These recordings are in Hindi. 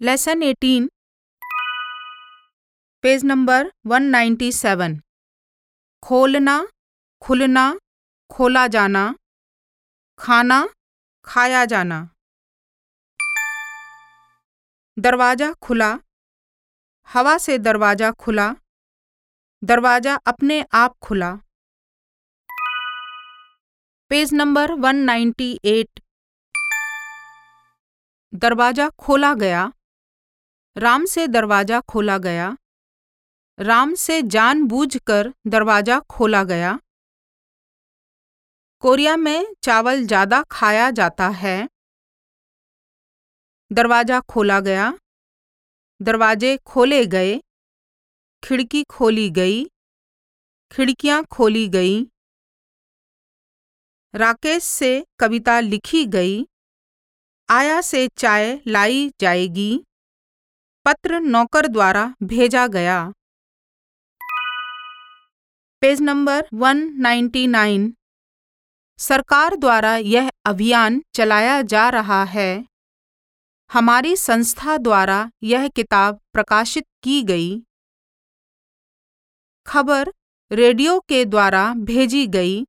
लेसन 18 पेज नंबर 197 खोलना, खुलना, खोला जाना, खाना, खाया जाना। दरवाज़ा खुला, हवा से दरवाज़ा खुला, दरवाज़ा अपने आप खुला। पेज नंबर 198 दरवाज़ा खोला गया। राम से दरवाज़ा खोला गया। राम से जानबूझकर दरवाज़ा खोला गया। कोरिया में चावल ज़्यादा खाया जाता है। दरवाज़ा खोला गया। दरवाजे खोले गए। खिड़की खोली गई। खिड़कियाँ खोली गई। राकेश से कविता लिखी गई। आया से चाय लाई जाएगी। पत्र नौकर द्वारा भेजा गया। पेज नंबर 199 सरकार द्वारा यह अभियान चलाया जा रहा है। हमारी संस्था द्वारा यह किताब प्रकाशित की गई। खबर रेडियो के द्वारा भेजी गई।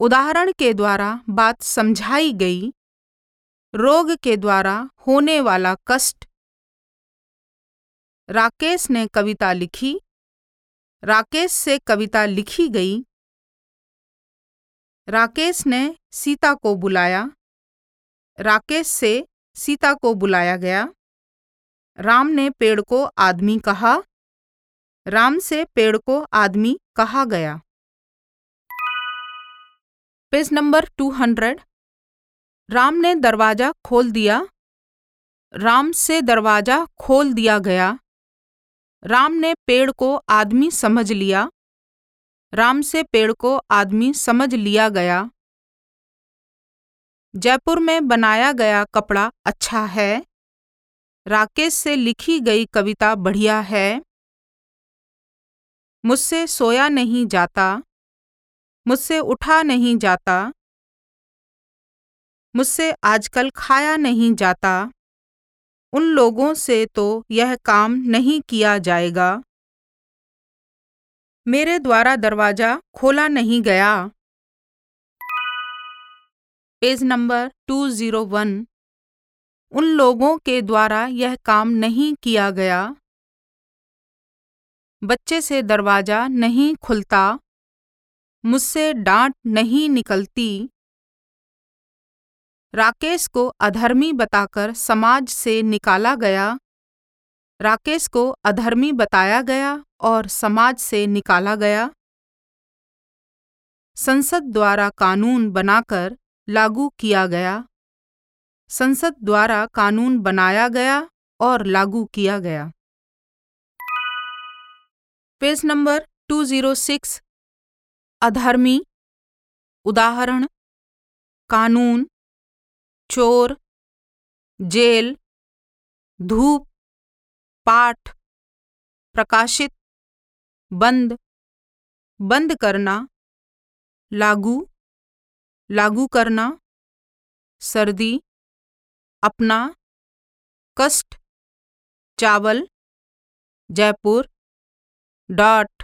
उदाहरण के द्वारा बात समझाई गई। रोग के द्वारा होने वाला कष्ट। राकेश ने कविता लिखी। राकेश से कविता लिखी गई। राकेश ने सीता को बुलाया। राकेश से सीता को बुलाया गया। राम ने पेड़ को आदमी कहा। राम से पेड़ को आदमी कहा गया। पेज नंबर 200 राम ने दरवाज़ा खोल दिया। राम से दरवाज़ा खोल दिया गया। राम ने पेड़ को आदमी समझ लिया। राम से पेड़ को आदमी समझ लिया गया। जयपुर में बनाया गया कपड़ा अच्छा है। राकेश से लिखी गई कविता बढ़िया है। मुझसे सोया नहीं जाता। मुझसे उठा नहीं जाता। मुझसे आजकल खाया नहीं जाता। उन लोगों से तो यह काम नहीं किया जाएगा। मेरे द्वारा दरवाज़ा खोला नहीं गया। पेज नंबर 201 उन लोगों के द्वारा यह काम नहीं किया गया। बच्चे से दरवाज़ा नहीं खुलता। मुझसे डांट नहीं निकलती। राकेश को अधर्मी बताकर समाज से निकाला गया। राकेश को अधर्मी बताया गया और समाज से निकाला गया। संसद द्वारा कानून बनाकर लागू किया गया। संसद द्वारा कानून बनाया गया और लागू किया गया। पेज नंबर 206 अधर्मी, उदाहरण, कानून, चोर, जेल, धूप, पाठ, प्रकाशित, बंद बंद करना, लागू लागू करना, सर्दी, अपना, कष्ट, चावल, जयपुर, डॉट,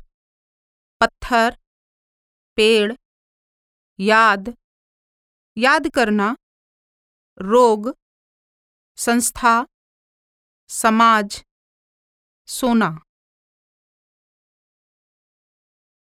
पत्थर पेड़ याद याद करना रोग संस्था समाज सोना।